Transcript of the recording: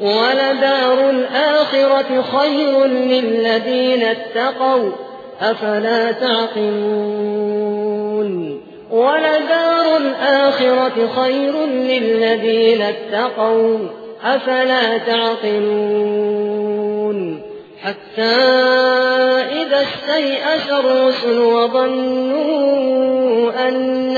ولدار الآخرة خير للذين اتقوا أفلا تعقلون؟ ولدار الآخرة خير للذين اتقوا أفلا تعقلون؟ حتى إذا استيأس الرسل وظنوا